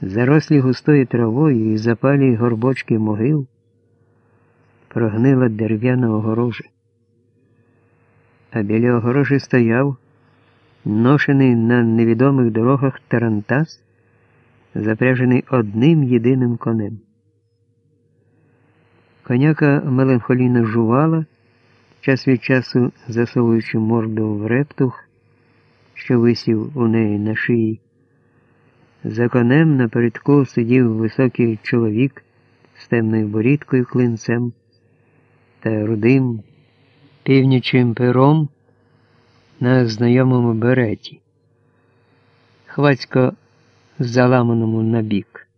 зарослі густою травою і запалі горбочки могил, прогнила дерев'яна огорожа. А біля огорожі стояв, ношений на невідомих дорогах тарантас, запряжений одним єдиним конем. Коняка меланхолійно жувала, час від часу засовуючи морду в рептух, що висів у неї на шиї. За конем напередку сидів високий чоловік з темною борідкою клинцем та рудим північим пером на знайомому береті, хвацько заламаному набік.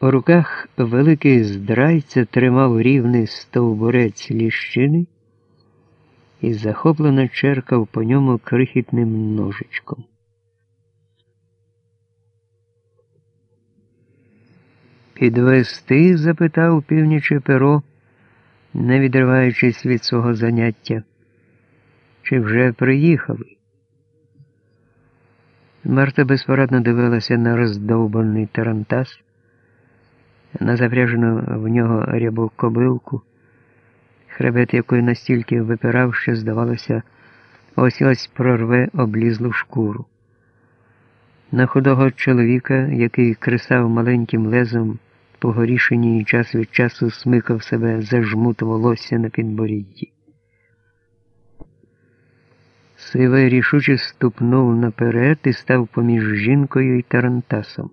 У руках великий здрайця тримав рівний стовбурець ліщини і захоплено черкав по ньому крихітним ножичком. Підвести? запитав північе перо, не відриваючись від свого заняття. Чи вже приїхали? Марта безпорадно дивилася на роздовбаний тарантас, на запряжену в нього рябу кобилку, хребет якої настільки випирав, що, здавалося, ось ось прорве облізлу шкуру. На худого чоловіка, який кресав маленьким лезом по горішині і час від часу смикав себе за жмут волосся на підборідді. Сивий рішуче ступнув наперед і став поміж жінкою і тарантасом.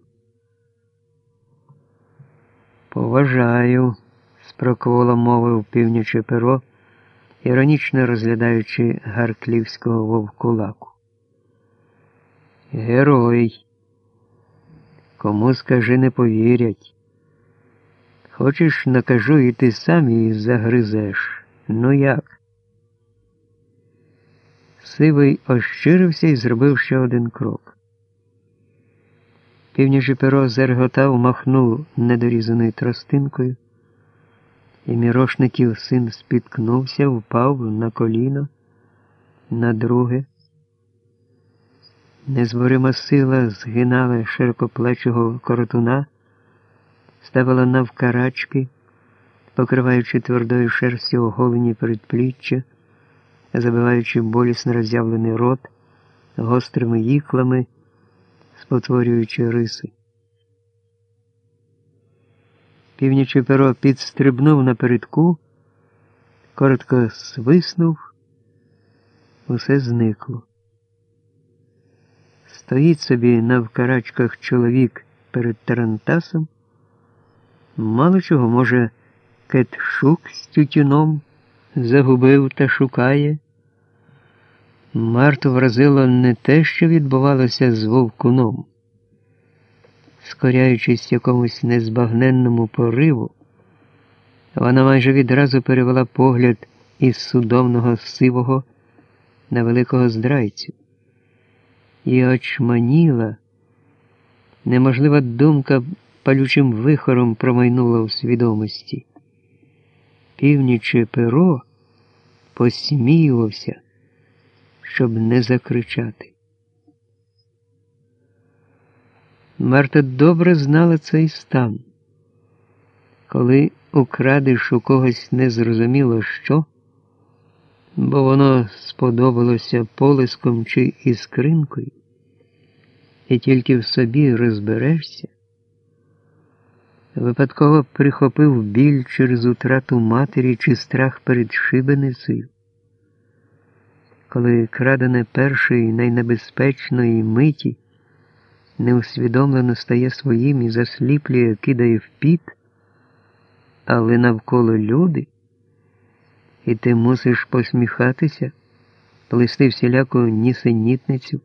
Поважаю, спрокволо мовив північе перо, іронічно розглядаючи гарклівського вовкулаку. Герой. Кому скажи не повірять. Хочеш, накажу, і ти сам її загризеш. Ну як? Сивий ощирився і зробив ще один крок. Півніжі перо зерготав, махнув недорізаною тростинкою, і мірошників син спіткнувся, впав на коліно, на друге. Незворима сила згинала широкоплечого коротуна, ставила навкарачки, покриваючи твердою шерстю оголені передпліччя, забиваючи болісно роззявлений рот гострими іклами, спотворюючи риси. Північе перо підстрибнув напередку, коротко свиснув, усе зникло. Стоїть собі на вкарачках чоловік перед Тарантасом. Мало чого, може, кетшук з тютюном загубив та шукає. Марту вразило не те, що відбувалося з вовкуном. Скоряючись якомусь незбагненному пориву, вона майже відразу перевела погляд із судомного сивого на великого здрайцю і очманіла. Неможлива думка палючим вихором промайнула у свідомості. Північе перо посміювався, щоб не закричати. Марта добре знала цей стан. Коли украдеш у когось незрозуміло що, бо воно сподобалося полиском чи іскринкою, і тільки в собі розберешся, випадково прихопив біль через утрату матері чи страх перед шибеницею, коли крадене першої найнебезпечної миті неусвідомлено стає своїм і засліплює, кидає в піт, але навколо люди. І ти мусиш посміхатися, плести всіляку нісенітницю,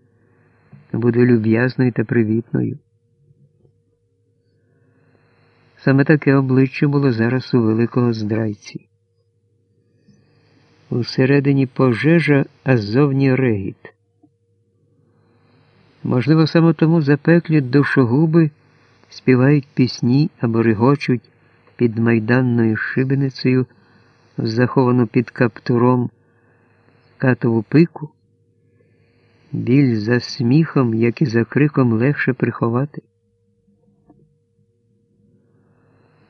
бути люб'язною та привітною. Саме таке обличчя було зараз у великого здрайці. Усередині пожежа, а ззовні регіт. Можливо, саме тому запеклі душогуби співають пісні або регочуть під майданною шибеницею заховану під каптуром катову пику, біль за сміхом, як і за криком легше приховати.